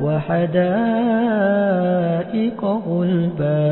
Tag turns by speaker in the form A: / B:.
A: وحدائق غلبا